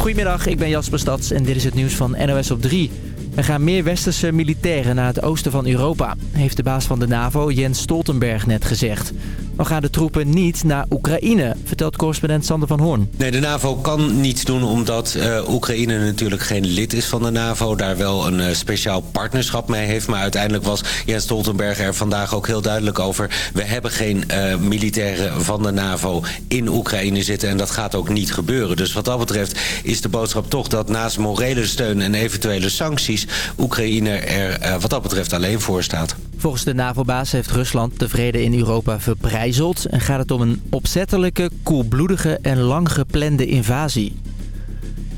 Goedemiddag, ik ben Jasper Stads en dit is het nieuws van NOS op 3. Er gaan meer westerse militairen naar het oosten van Europa, heeft de baas van de NAVO Jens Stoltenberg net gezegd. Dan gaan de troepen niet naar Oekraïne, vertelt correspondent Sander van Hoorn. Nee, de NAVO kan niets doen omdat uh, Oekraïne natuurlijk geen lid is van de NAVO. Daar wel een uh, speciaal partnerschap mee heeft. Maar uiteindelijk was Jens Stoltenberg er vandaag ook heel duidelijk over. We hebben geen uh, militairen van de NAVO in Oekraïne zitten. En dat gaat ook niet gebeuren. Dus wat dat betreft is de boodschap toch dat naast morele steun en eventuele sancties... Oekraïne er wat dat betreft alleen voor staat. Volgens de NAVO-baas heeft Rusland de vrede in Europa en gaat het om een opzettelijke, koelbloedige en lang geplande invasie.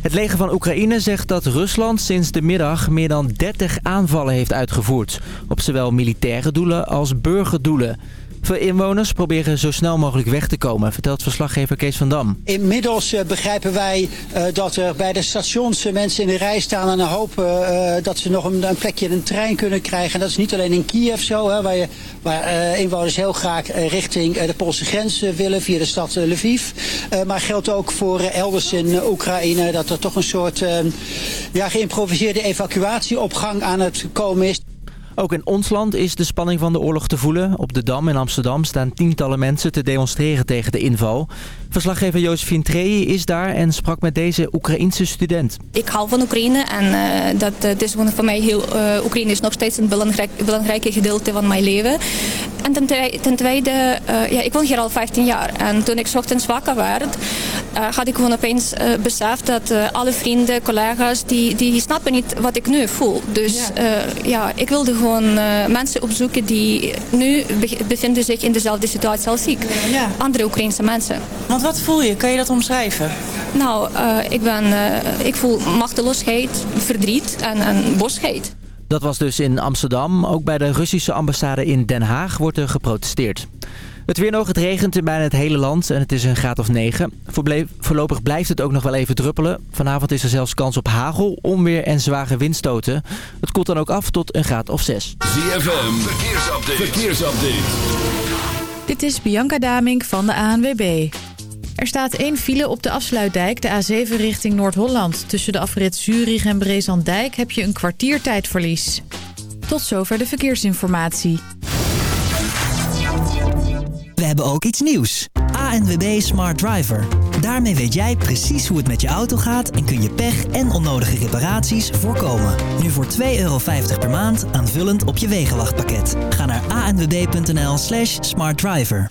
Het leger van Oekraïne zegt dat Rusland sinds de middag meer dan 30 aanvallen heeft uitgevoerd. Op zowel militaire doelen als burgerdoelen. Veel inwoners proberen zo snel mogelijk weg te komen, vertelt verslaggever Kees van Dam. Inmiddels uh, begrijpen wij uh, dat er bij de stations uh, mensen in de rij staan en hopen dat ze nog een, een, plekje in een trein kunnen krijgen. En dat is niet alleen in Kiev zo, hè, waar, je, waar inwoners heel graag richting de Poolse grens willen via de stad Lviv. maar geldt ook voor elders in Oekraïne dat er toch een soort ja, geïmproviseerde evacuatieopgang aan het komen is. Ook in ons land is de spanning van de oorlog te voelen. Op de Dam in Amsterdam staan tientallen mensen te demonstreren tegen de inval. Verslaggever Josephine Trey is daar en sprak met deze Oekraïense student. Ik hou van Oekraïne en uh, dat uh, is voor mij heel... Uh, Oekraïne is nog steeds een belangrijk, belangrijke gedeelte van mijn leven. En ten, ten tweede, ja, ik woon hier al 15 jaar. En toen ik ochtends wakker werd, had ik gewoon opeens beseft dat alle vrienden, collega's, die, die snappen niet wat ik nu voel. Dus ja, ja ik wilde gewoon mensen opzoeken die nu bevinden zich in dezelfde situatie als ik. Ja. Andere Oekraïnse mensen. Want wat voel je? Kan je dat omschrijven? Nou, uh, ik, ben, uh, ik voel machteloosheid, verdriet en, en bosheid. Dat was dus in Amsterdam. Ook bij de Russische ambassade in Den Haag wordt er geprotesteerd. Het weer nog, het regent in bijna het hele land en het is een graad of 9. Voorlopig blijft het ook nog wel even druppelen. Vanavond is er zelfs kans op hagel, onweer en zware windstoten. Het koelt dan ook af tot een graad of 6. ZFM, verkeersupdate. verkeersupdate. Dit is Bianca Damink van de ANWB. Er staat één file op de afsluitdijk, de A7 richting Noord-Holland. Tussen de afrit Zurich en Brezandijk heb je een kwartiertijdverlies. Tot zover de verkeersinformatie. We hebben ook iets nieuws. ANWB Smart Driver. Daarmee weet jij precies hoe het met je auto gaat en kun je pech en onnodige reparaties voorkomen. Nu voor 2,50 euro per maand aanvullend op je wegenwachtpakket. Ga naar anwb.nl slash smartdriver.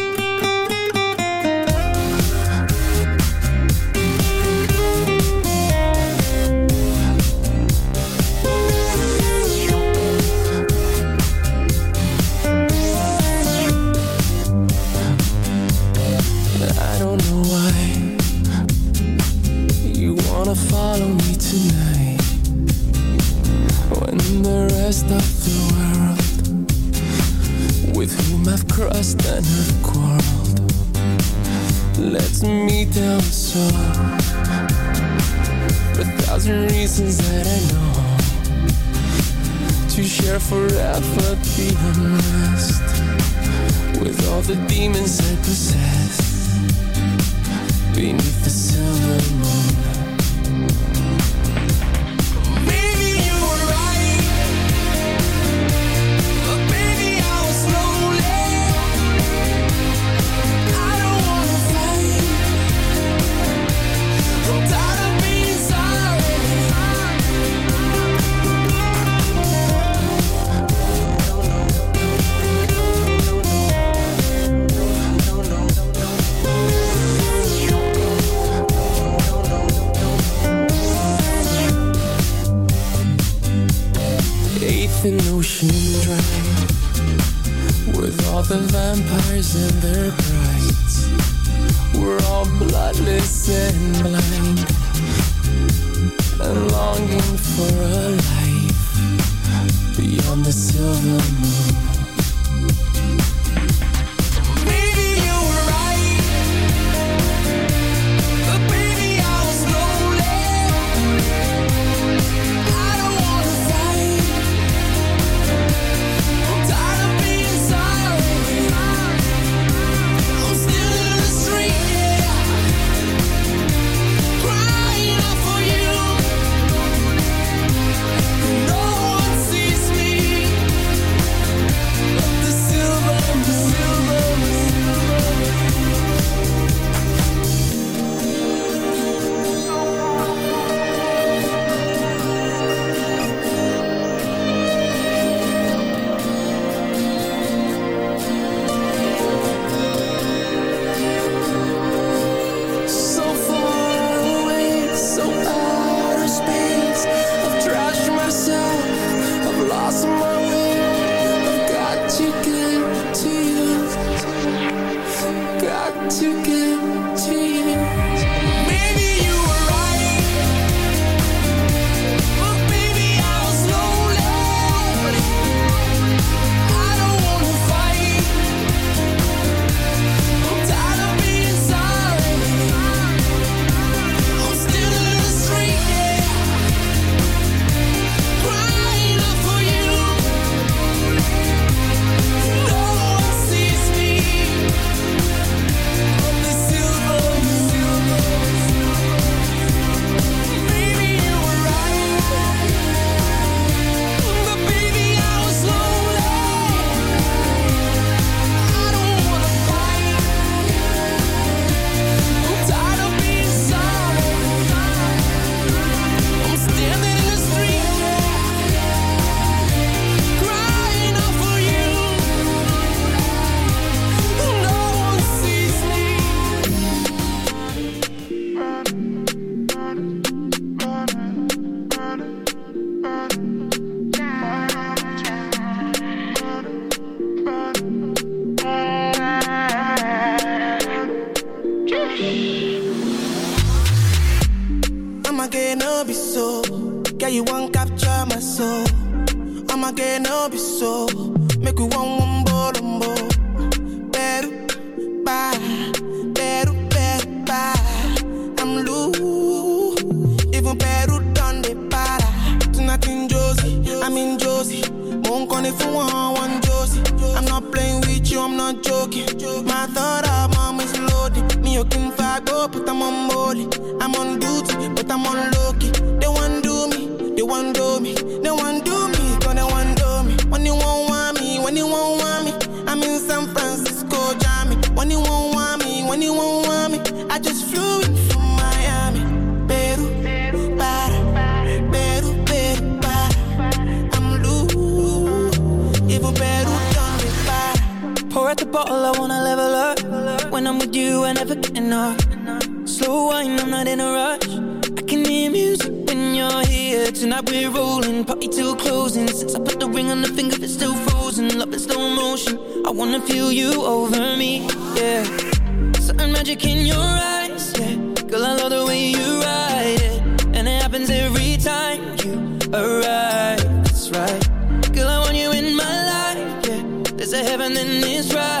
The rest of the world with whom I've crossed and have quarreled lets me down so a thousand reasons that I know to share forever the unrest with all the demons I possess beneath the silver moon. Won't call it for one, one Josie. I'm not playing with you, I'm not joking. My thought of mom is loaded. Me, you can go, but I'm on molly. I'm on duty, but I'm on low. They want do me, they want do me, they want do me, cause they want do me. When you won't want me, when you won't want me, I'm in San Francisco, Jammy. When you won't want me, when you won't want me, I just flew bottle, I wanna level up. When I'm with you, I never get enough. Slow wine, I'm not in a rush. I can hear music when you're here. Tonight we're rolling, party till closing. Since I put the ring on the finger, it's still frozen. Love in slow motion. I wanna feel you over me, yeah. Certain magic in your eyes, yeah. Girl, I love the way you ride it, and it happens every time you arrive. That's right. Girl, I want you in my life, yeah. There's a heaven and it's right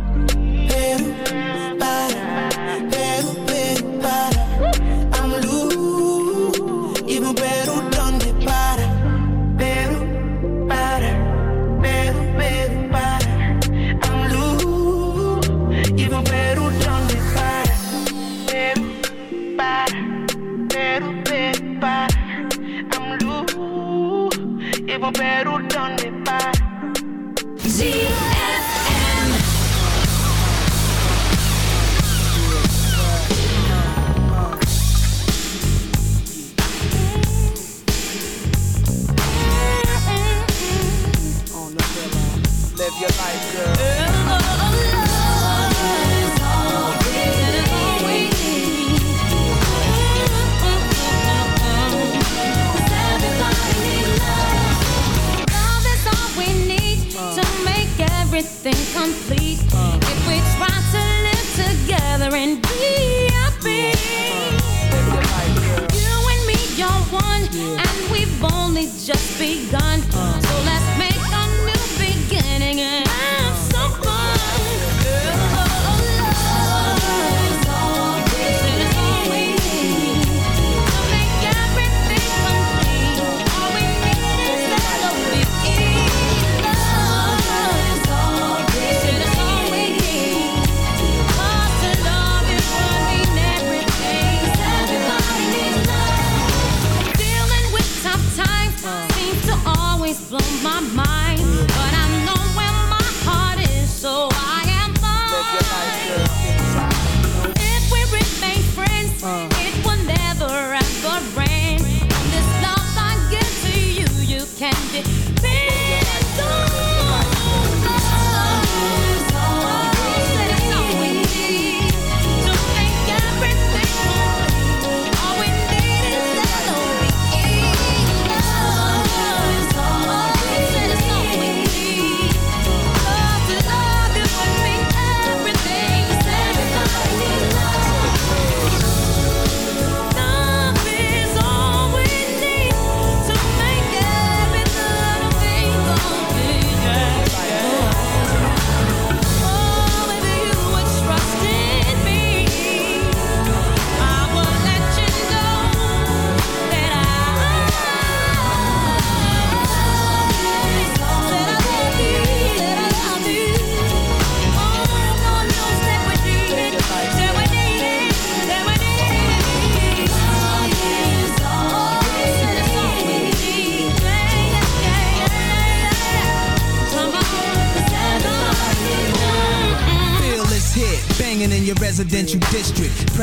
Even Peru donde para. Live begun.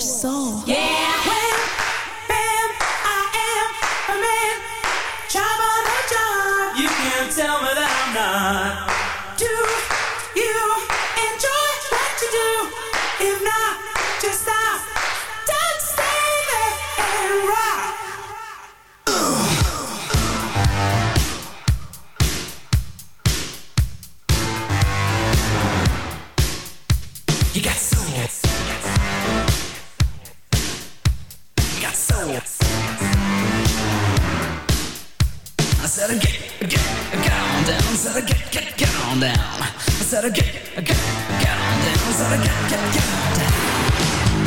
Soul. Yeah. Said get, get, get on down. Said get, get, get on down.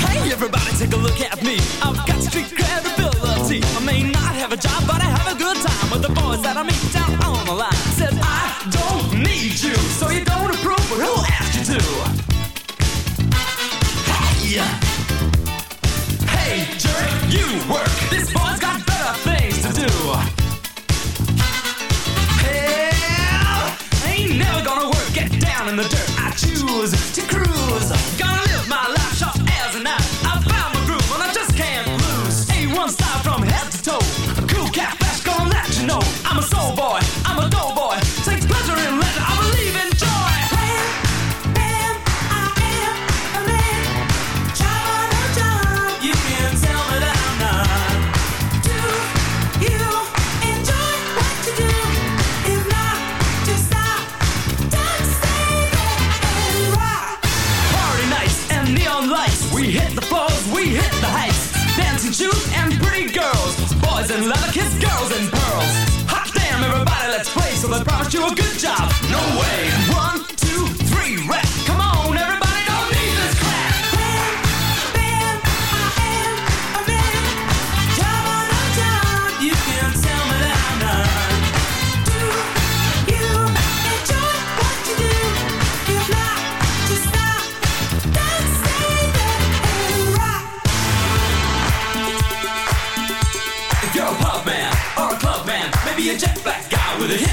Hey everybody, take a look at me. I've got street credibility. You a good job. No way. One, two, three, rap. Come on, everybody, don't need this crap. You can't tell me that I'm not. Do you enjoy what you do? If not, just stop. Don't stay there and rock. If you're a pub man or a club man, maybe a jet black guy with a hip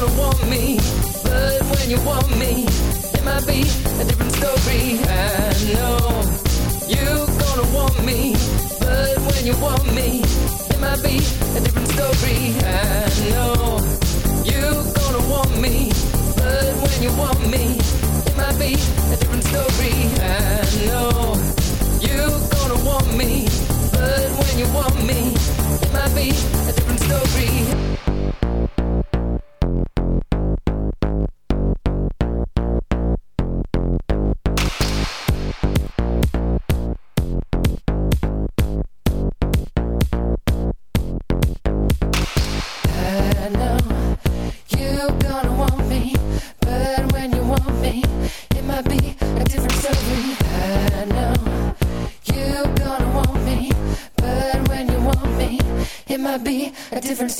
gonna want me, but when you want me, it might be a different story. I know you're gonna want me, but when you want me, it might be a different story. I know you're gonna want me, but when you want me, it might be a different story. I know you're gonna want me, but when you want me, it might be a different story.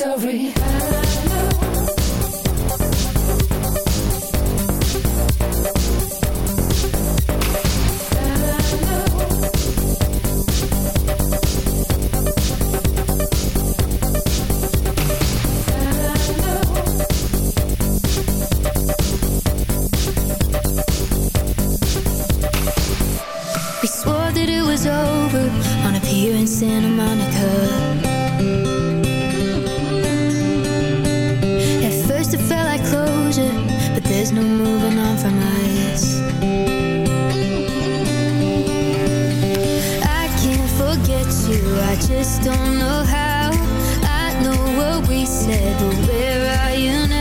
Story. We swore that it was over on Santa Monica. No moving on from us. I can't forget you, I just don't know how. I know what we said, but where are you now?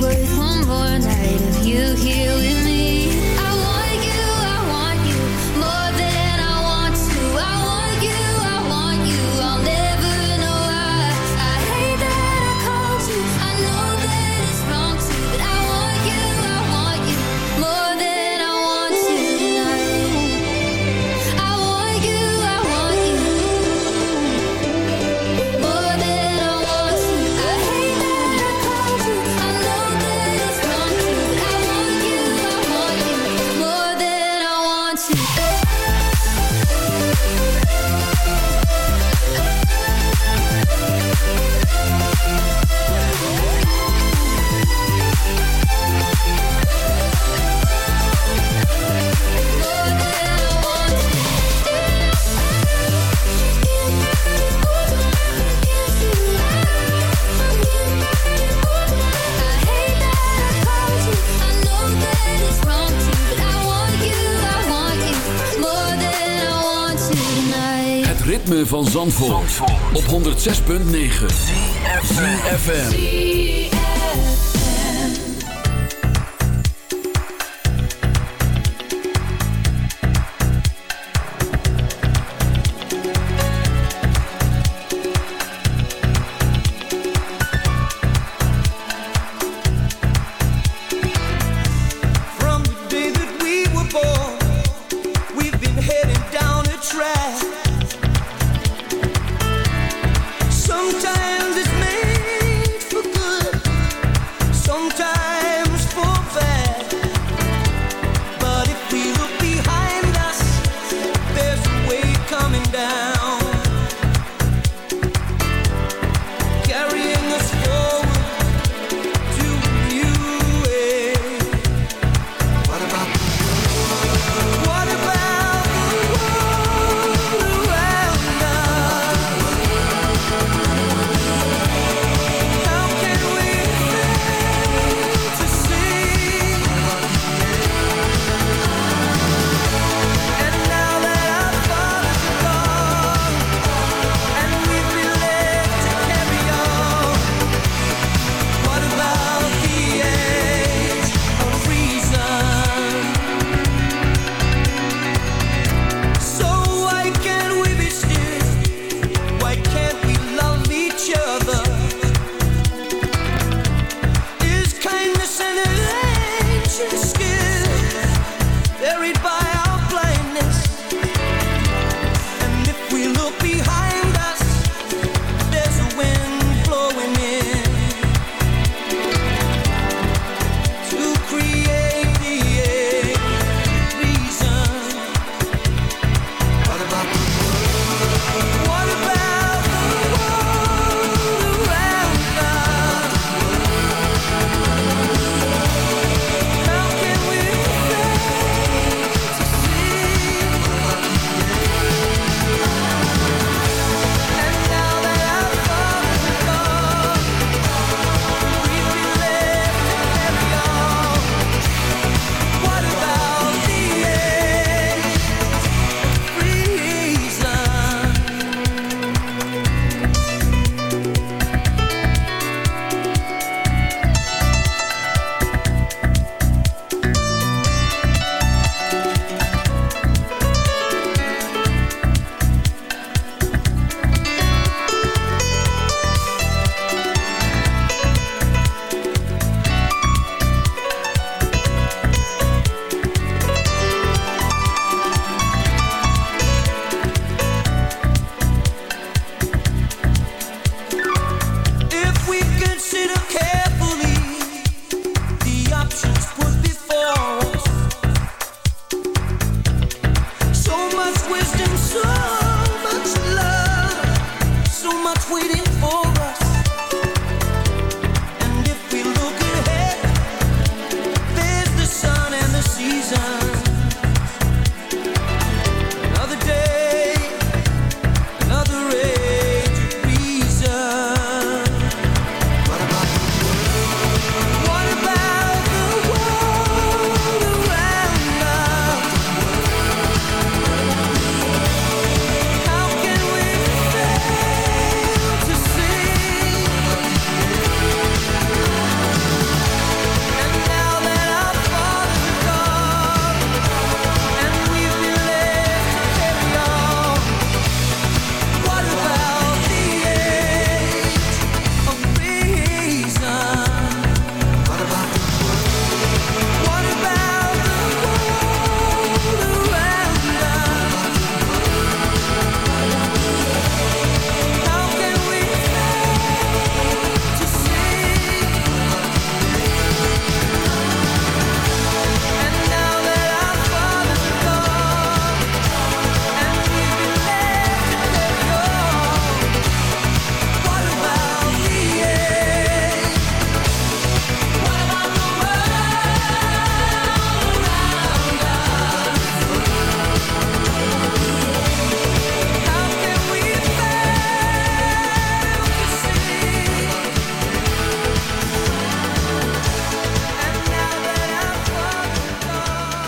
But Op 106.9 ZFM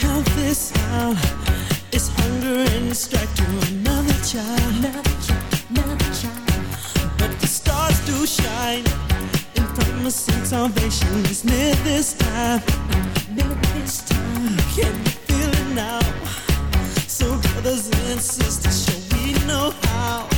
Every healthy sound is hunger and strife to another child. But the stars do shine in promising salvation is near this time. This time. Can you feel it now? So brothers and sisters, shall we know how?